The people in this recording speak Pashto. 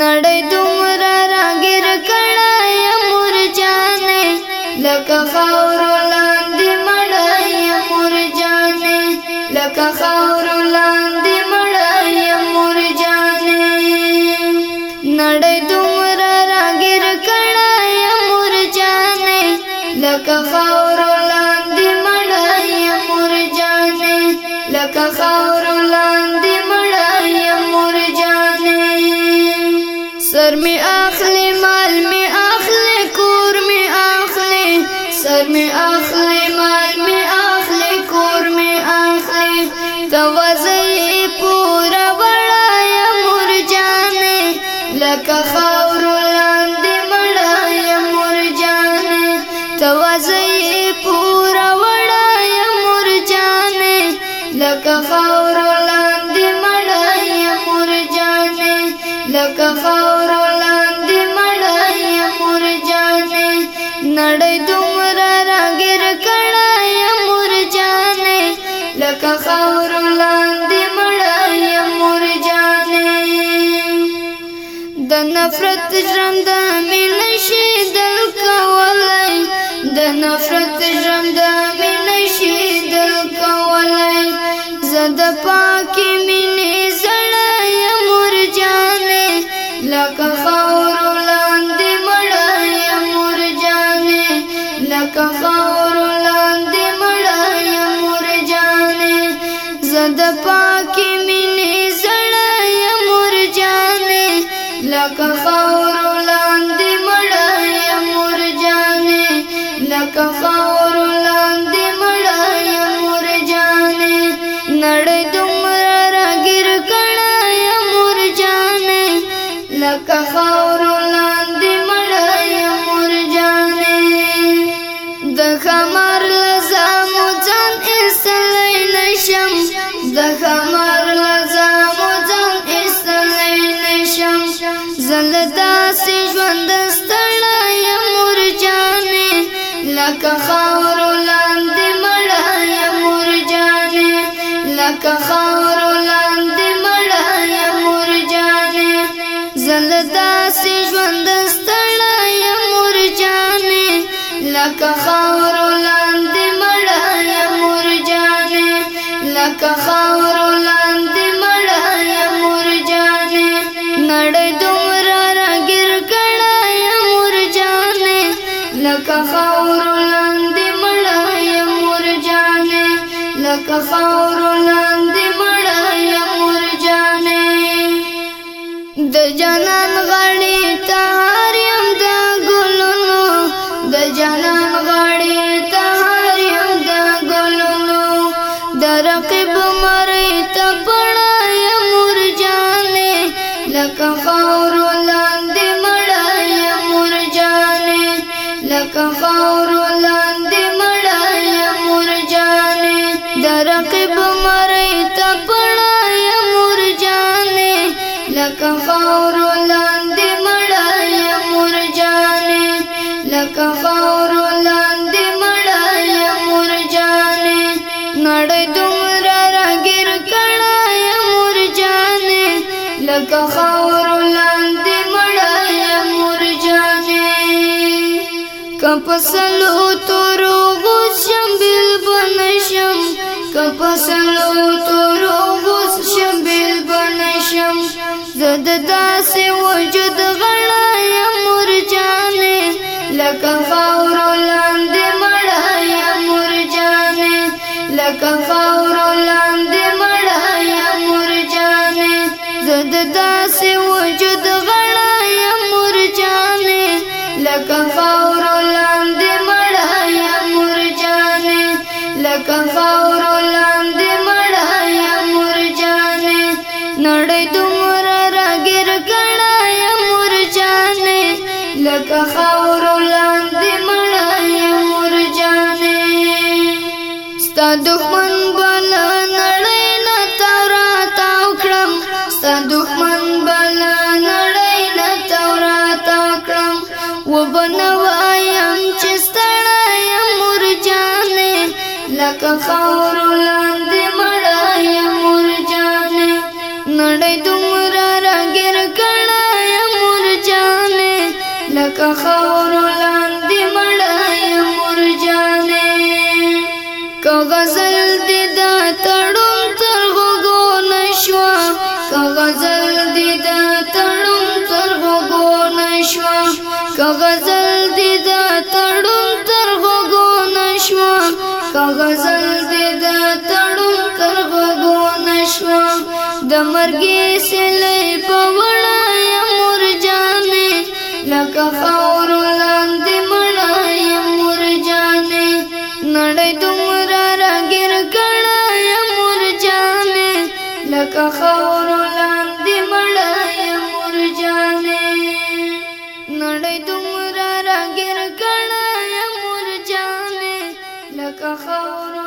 نړۍ دومره راګیر کړه یا مور جانې لکه سر می اخلی مال می اخلی کور می اخلی توزی پورا وړای مور جانې لکه خاور لاندې مړای مور جانې توزی پورا وړای مور جانې لکه خاور لاندې مړای مور جانې لکه خاور کخور لاندې مړایم مور جانې د نفرت ژوند مې نشي دل کولای د نفرت ژوند مې نشي دل کولای زده پاکي مين کې مینې زړه یې مور جانې لکه خو زلدا سي ژوند ستړا يم مور جانې لکه خاور لاندې مړا يم مور جانې لکه خاور لکه خاور لاندې مړه یم مور جانې لکه خاور لاندې مړه یم مور جانې د جانان غړې ته هر یم د ګلونو د جانان کپسلو تورو غوشم بل بنشم کپسلو تورو غوشم بل بنشم زد داس وجود غړای مور جانې لکه فاور لاندې مړای مور جانې لکه خاورو لاندې مړه یا مور جانې لکه خاورو لاندې مړه یا مور جانې نړۍ دومره راګر کړه یا مور جانې لکه خاورو لاندې مړه یا مور جانې ستا دښمن بل نړۍ نه تاو را تاو کړم ستا دښمن لکه خاور لاندې مړایا مور جانې نړۍ دومره راګر کړایا مور جانې لکه خاور لاندې مړایا مور جانې که غزل دې دا تړون تر غوږو نشوه که غزل دې دا تړون تر غوږو نشوه که غزل دې دا تړون کغزل دې د تړل کربګو نشو د مرګې سلې په وړای مور جانې لکه فور لاندې مړای مور جانې نړۍ دومره راګر کړای مور جانې لکه فور لاندې ka